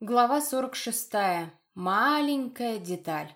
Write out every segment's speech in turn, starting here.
Глава 46. Маленькая деталь.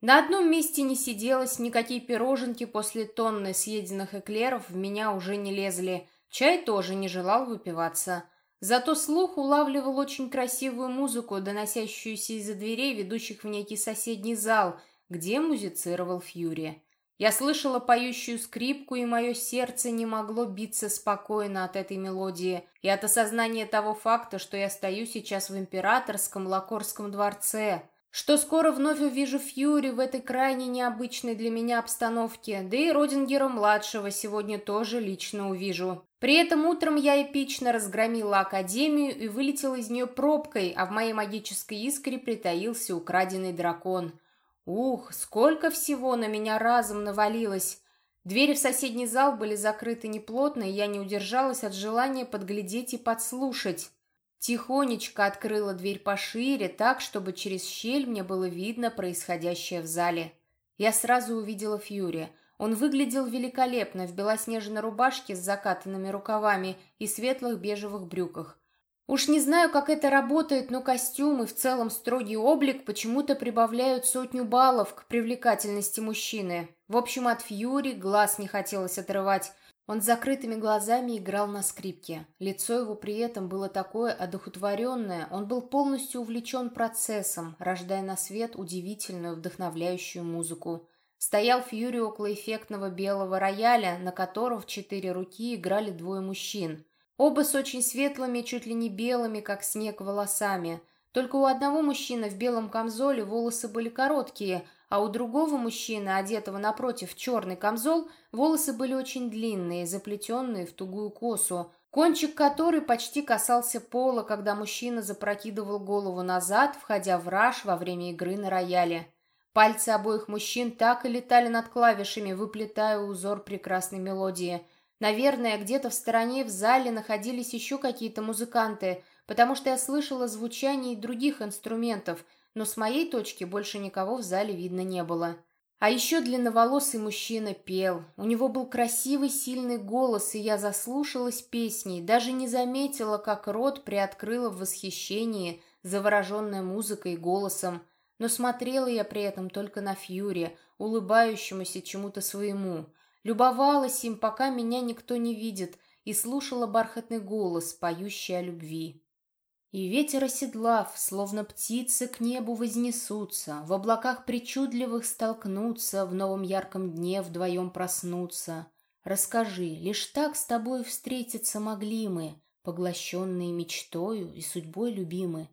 На одном месте не сиделось, никакие пироженки после тонны съеденных эклеров в меня уже не лезли, чай тоже не желал выпиваться. Зато слух улавливал очень красивую музыку, доносящуюся из-за дверей, ведущих в некий соседний зал, где музицировал Фьюри. Я слышала поющую скрипку, и мое сердце не могло биться спокойно от этой мелодии и от осознания того факта, что я стою сейчас в императорском Лакорском дворце, что скоро вновь увижу Фьюри в этой крайне необычной для меня обстановке, да и Родингера-младшего сегодня тоже лично увижу. При этом утром я эпично разгромила Академию и вылетела из нее пробкой, а в моей магической искре притаился украденный дракон — Ух, сколько всего на меня разом навалилось! Двери в соседний зал были закрыты неплотно, и я не удержалась от желания подглядеть и подслушать. Тихонечко открыла дверь пошире, так, чтобы через щель мне было видно происходящее в зале. Я сразу увидела Фьюри. Он выглядел великолепно в белоснежной рубашке с закатанными рукавами и светлых бежевых брюках. Уж не знаю, как это работает, но костюм и в целом строгий облик почему-то прибавляют сотню баллов к привлекательности мужчины. В общем, от Фьюри глаз не хотелось отрывать. Он с закрытыми глазами играл на скрипке. Лицо его при этом было такое одухотворенное, он был полностью увлечен процессом, рождая на свет удивительную, вдохновляющую музыку. Стоял Фьюри около эффектного белого рояля, на котором в четыре руки играли двое мужчин – Оба с очень светлыми, чуть ли не белыми, как снег, волосами. Только у одного мужчины в белом камзоле волосы были короткие, а у другого мужчины, одетого напротив черный камзол, волосы были очень длинные, заплетенные в тугую косу, кончик которой почти касался пола, когда мужчина запрокидывал голову назад, входя в раж во время игры на рояле. Пальцы обоих мужчин так и летали над клавишами, выплетая узор прекрасной мелодии – Наверное, где-то в стороне в зале находились еще какие-то музыканты, потому что я слышала звучание других инструментов, но с моей точки больше никого в зале видно не было. А еще длинноволосый мужчина пел. У него был красивый, сильный голос, и я заслушалась песней, даже не заметила, как рот приоткрыла в восхищении, завороженная музыкой и голосом. Но смотрела я при этом только на Фьюри, улыбающемуся чему-то своему — Любовалась им, пока меня никто не видит, и слушала бархатный голос, поющий о любви. И ветер оседлав, словно птицы к небу вознесутся, В облаках причудливых столкнутся, В новом ярком дне вдвоем проснутся. Расскажи, лишь так с тобой встретиться могли мы, Поглощенные мечтою и судьбой любимы.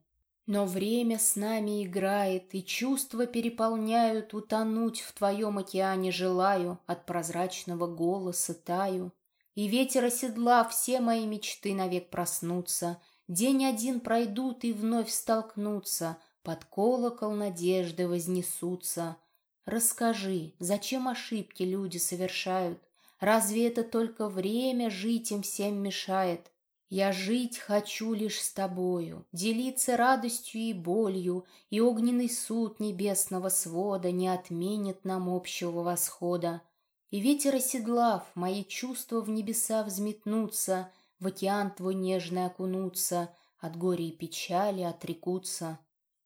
Но время с нами играет, и чувства переполняют, Утонуть в твоем океане желаю, От прозрачного голоса таю. И ветер оседла, все мои мечты навек проснутся, День один пройдут и вновь столкнутся, Под колокол надежды вознесутся. Расскажи, зачем ошибки люди совершают? Разве это только время жить им всем мешает? Я жить хочу лишь с тобою, делиться радостью и болью, и огненный суд небесного свода не отменит нам общего восхода. И ветер оседлав, мои чувства в небеса взметнутся, в океан твой нежный окунутся, от горя и печали отрекутся.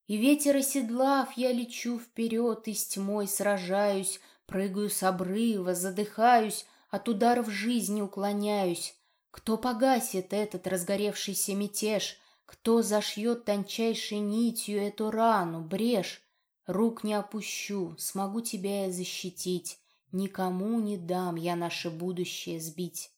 И ветер оседлав, я лечу вперед и с тьмой сражаюсь, прыгаю с обрыва, задыхаюсь, от ударов жизни уклоняюсь, кто погасит этот разгоревшийся мятеж? Кто зашьет тончайшей нитью эту рану, брешь? Рук не опущу, смогу тебя я защитить. Никому не дам я наше будущее сбить.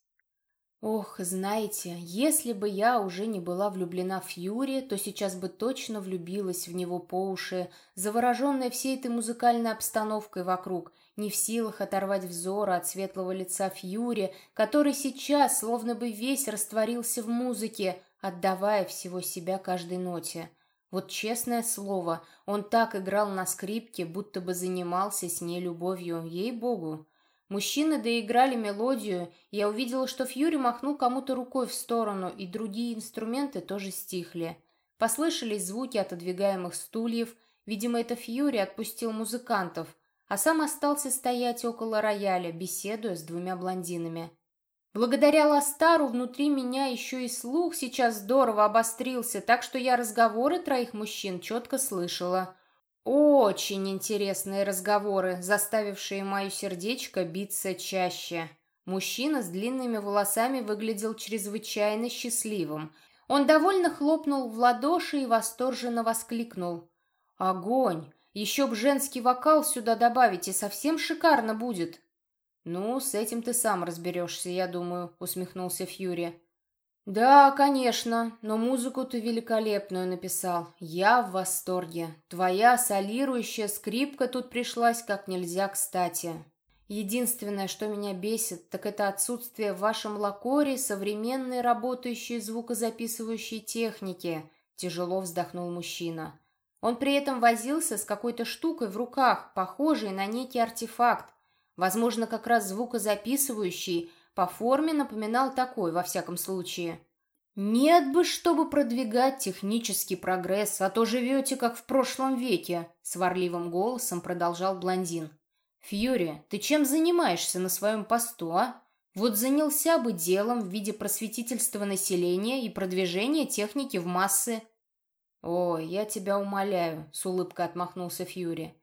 Ох, знаете, если бы я уже не была влюблена в Юрия, то сейчас бы точно влюбилась в него по уши, завороженная всей этой музыкальной обстановкой вокруг — не в силах оторвать взора от светлого лица Фьюри, который сейчас словно бы весь растворился в музыке, отдавая всего себя каждой ноте. Вот честное слово, он так играл на скрипке, будто бы занимался с ней любовью, ей-богу. Мужчины доиграли мелодию, я увидела, что Фьюри махнул кому-то рукой в сторону, и другие инструменты тоже стихли. Послышались звуки отодвигаемых стульев, видимо, это Фьюри отпустил музыкантов – а сам остался стоять около рояля, беседуя с двумя блондинами. Благодаря Ластару внутри меня еще и слух сейчас здорово обострился, так что я разговоры троих мужчин четко слышала. Очень интересные разговоры, заставившие мое сердечко биться чаще. Мужчина с длинными волосами выглядел чрезвычайно счастливым. Он довольно хлопнул в ладоши и восторженно воскликнул. «Огонь! Еще б женский вокал сюда добавить, и совсем шикарно будет!» «Ну, с этим ты сам разберешься, я думаю», — усмехнулся Фьюри. «Да, конечно, но музыку ты великолепную написал. Я в восторге. Твоя солирующая скрипка тут пришлась как нельзя кстати. Единственное, что меня бесит, так это отсутствие в вашем лакоре современной работающей звукозаписывающей техники», — тяжело вздохнул мужчина. Он при этом возился с какой-то штукой в руках, похожей на некий артефакт. Возможно, как раз звукозаписывающий — по форме напоминал такой, во всяком случае. «Нет бы, чтобы продвигать технический прогресс, а то живете, как в прошлом веке», — сварливым голосом продолжал блондин. «Фьюри, ты чем занимаешься на своем посту, а? Вот занялся бы делом в виде просветительства населения и продвижения техники в массы». «Ой, я тебя умоляю», — с улыбкой отмахнулся Фьюри.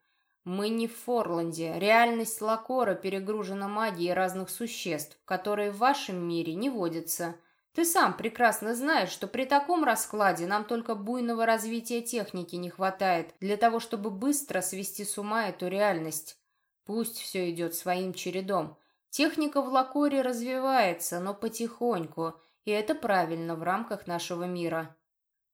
Мы не в Форланде. Реальность Лакора перегружена магией разных существ, которые в вашем мире не водятся. Ты сам прекрасно знаешь, что при таком раскладе нам только буйного развития техники не хватает для того, чтобы быстро свести с ума эту реальность. Пусть все идет своим чередом. Техника в Лакоре развивается, но потихоньку, и это правильно в рамках нашего мира.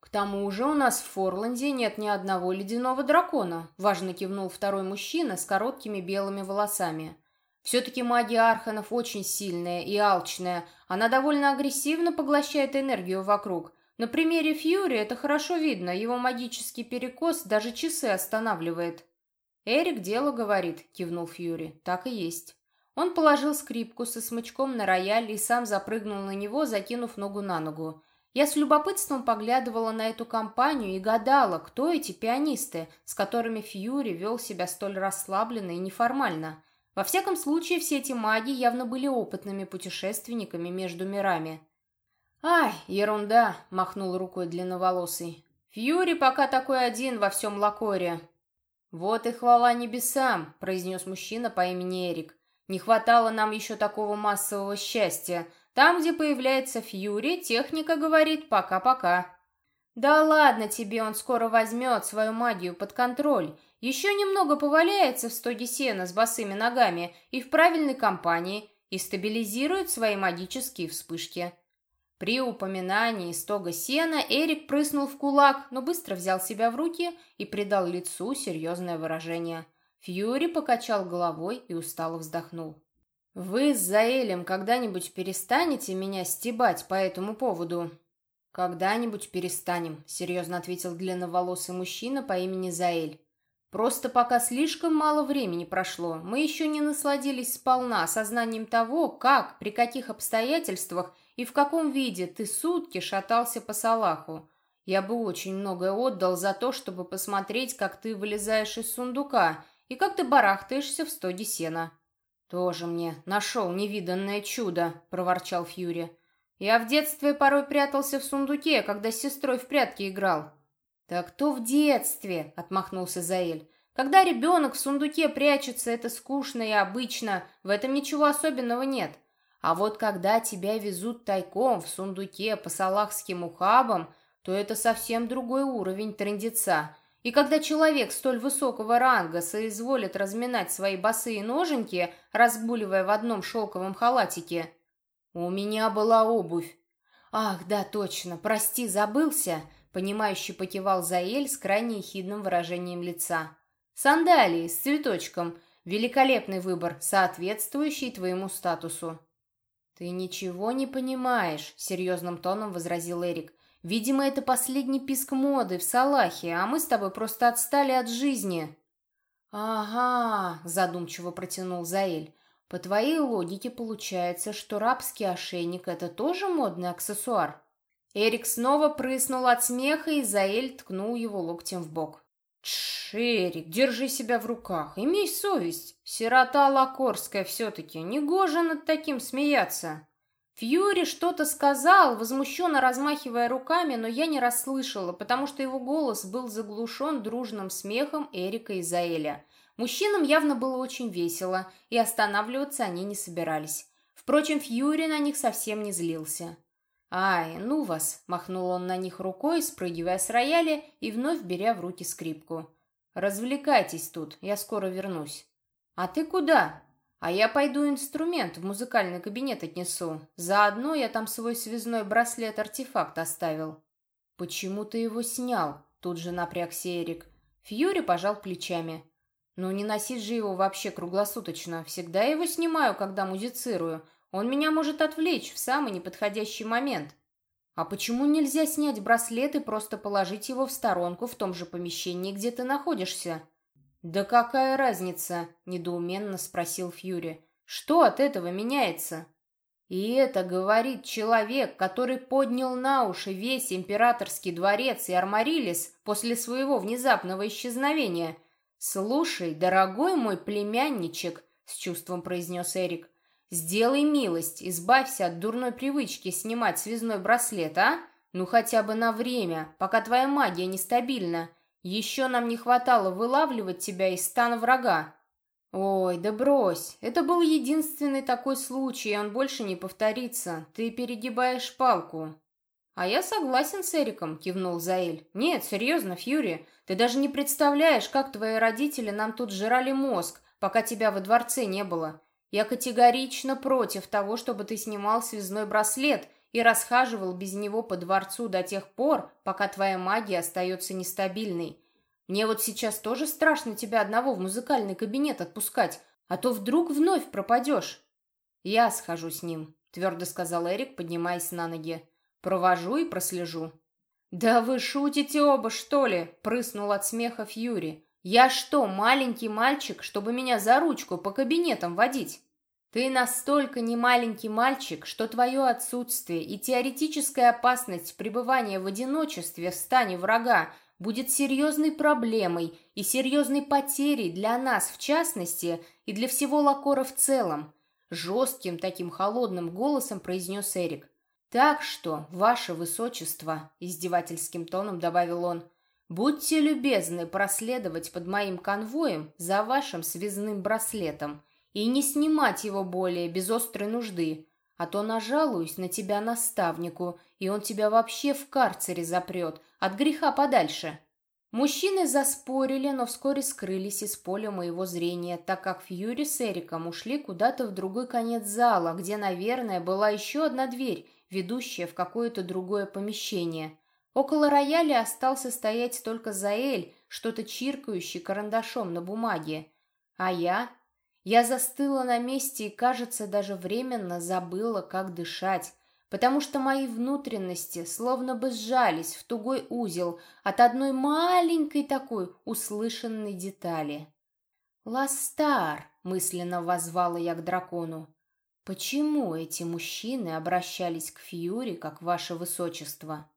«К тому же у нас в Форланде нет ни одного ледяного дракона», — важно кивнул второй мужчина с короткими белыми волосами. «Все-таки магия Арханов очень сильная и алчная. Она довольно агрессивно поглощает энергию вокруг. На примере Фьюри это хорошо видно, его магический перекос даже часы останавливает». «Эрик дело говорит», — кивнул Фьюри. «Так и есть». Он положил скрипку со смычком на рояль и сам запрыгнул на него, закинув ногу на ногу. Я с любопытством поглядывала на эту компанию и гадала, кто эти пианисты, с которыми Фьюри вел себя столь расслабленно и неформально. Во всяком случае, все эти маги явно были опытными путешественниками между мирами. «Ай, ерунда!» — махнул рукой длинноволосый. «Фьюри пока такой один во всем Лакоре». «Вот и хвала небесам!» — произнес мужчина по имени Эрик. «Не хватало нам еще такого массового счастья, там, где появляется Фьюри, техника говорит «пока-пока». «Да ладно тебе, он скоро возьмет свою магию под контроль. Еще немного поваляется в стоге сена с босыми ногами и в правильной компании и стабилизирует свои магические вспышки». При упоминании стога сена Эрик прыснул в кулак, но быстро взял себя в руки и придал лицу серьезное выражение. Фьюри покачал головой и устало вздохнул. «Вы с Заэлем когда-нибудь перестанете меня стебать по этому поводу?» «Когда-нибудь перестанем», — серьезно ответил длинноволосый мужчина по имени Заэль. «Просто пока слишком мало времени прошло, мы еще не насладились сполна осознанием того, как, при каких обстоятельствах и в каком виде ты сутки шатался по Салаху. Я бы очень многое отдал за то, чтобы посмотреть, как ты вылезаешь из сундука и как ты барахтаешься в стоге сена». «Тоже мне нашел невиданное чудо», — проворчал Фьюри. «Я в детстве порой прятался в сундуке, когда с сестрой в прятки играл». «Так то в детстве», — отмахнулся Заэль. «Когда ребенок в сундуке прячется, это скучно и обычно, в этом ничего особенного нет. А вот когда тебя везут тайком в сундуке по салахским ухабам, то это совсем другой уровень трындеца». И когда человек столь высокого ранга соизволит разминать свои босые ноженьки, разбуливая в одном шелковом халатике... У меня была обувь. Ах, да, точно, прости, забылся, понимающий покивал Заэль с крайне ехидным выражением лица. Сандалии с цветочком. Великолепный выбор, соответствующий твоему статусу. «Ты ничего не понимаешь», — серьезным тоном возразил Эрик. Видимо, это последний писк моды в Салахе, а мы с тобой просто отстали от жизни». «Ага», — задумчиво протянул Заэль. «По твоей логике получается, что рабский ошейник — это тоже модный аксессуар?» Эрик снова прыснул от смеха, и Заэль ткнул его локтем в бок. «Тш, Эрик, держи себя в руках, имей совесть. Сирота Лакорская все-таки, негоже над таким смеяться». Фьюри что-то сказал, возмущенно размахивая руками, но я не расслышала, потому что его голос был заглушен дружным смехом Эрика и Заэля. Мужчинам явно было очень весело, и останавливаться они не собирались. Впрочем, Фьюри на них совсем не злился. «Ай, ну вас!» — махнул он на них рукой, спрыгивая с рояля и вновь беря в руки скрипку. «Развлекайтесь тут, я скоро вернусь». «А ты куда?» «А я пойду инструмент в музыкальный кабинет отнесу. Заодно я там свой связной браслет-артефакт оставил». «Почему ты его снял?» — тут же напрягся Эрик. Фьюри пожал плечами. «Ну не носить же его вообще круглосуточно. Всегда его снимаю, когда музицирую. Он меня может отвлечь в самый неподходящий момент. А почему нельзя снять браслет и просто положить его в сторонку в том же помещении, где ты находишься? Да какая разница? недоуменно спросил Фьюри. Что от этого меняется? И это говорит человек, который поднял на уши весь императорский дворец и Армарилис после своего внезапного исчезновения. «Слушай, дорогой мой племянничек», — с чувством произнес Эрик, Сделай милость, избавься от дурной привычки снимать связной браслет, а? Ну хотя бы на время, пока твоя магия нестабильна. Еще нам не хватало вылавливать тебя из стана врага. Ой, да брось. Это был единственный такой случай, и он больше не повторится. Ты перегибаешь палку. А я согласен с Эриком, кивнул Заэль. Нет, серьезно, Фьюри, ты даже не представляешь, как твои родители нам тут жрали мозг, пока тебя во дворце не было. Я категорично против того, чтобы ты снимал связной браслет и расхаживал без него по дворцу до тех пор, пока твоя магия остается нестабильной. Мне вот сейчас тоже страшно тебя одного в музыкальный кабинет отпускать, а то вдруг вновь пропадешь. Я схожу с ним, твердо сказал Эрик, поднимаясь на ноги. Провожу и прослежу. «Да вы шутите оба, что ли?» — прыснул от смеха Фьюри. Я что, маленький мальчик, чтобы меня за ручку по кабинетам водить? Ты настолько не маленький мальчик, что твое отсутствие и теоретическая опасность пребывания в одиночестве в стане врага будет серьезной проблемой и серьезной потерей для нас в частности и для всего Лакора в целом. Жестким таким холодным голосом произнес Эрик. «Так что, ваше высочество», — издевательским тоном добавил он, — Будьте любезны проследовать под моим конвоем за вашим связным браслетом и не снимать его более без острой нужды, а то нажалуюсь на тебя наставнику, и он тебя вообще в карцере запрет, от греха подальше». Мужчины заспорили, но вскоре скрылись из поля моего зрения, так как Фьюри с Эриком ушли куда-то в другой конец зала, где, наверное, была еще одна дверь, ведущая в какое-то другое помещение. Около рояля остался стоять только Заэль, что-то чиркающий карандашом на бумаге. А я? Я застыла на месте и, кажется, даже временно забыла, как дышать, потому что мои внутренности словно бы сжались в тугой узел от одной маленькой такой услышанной детали. «Ластар!» — мысленно возвала я к дракону. «Почему эти мужчины обращались к Фьюри, как ваше высочество?»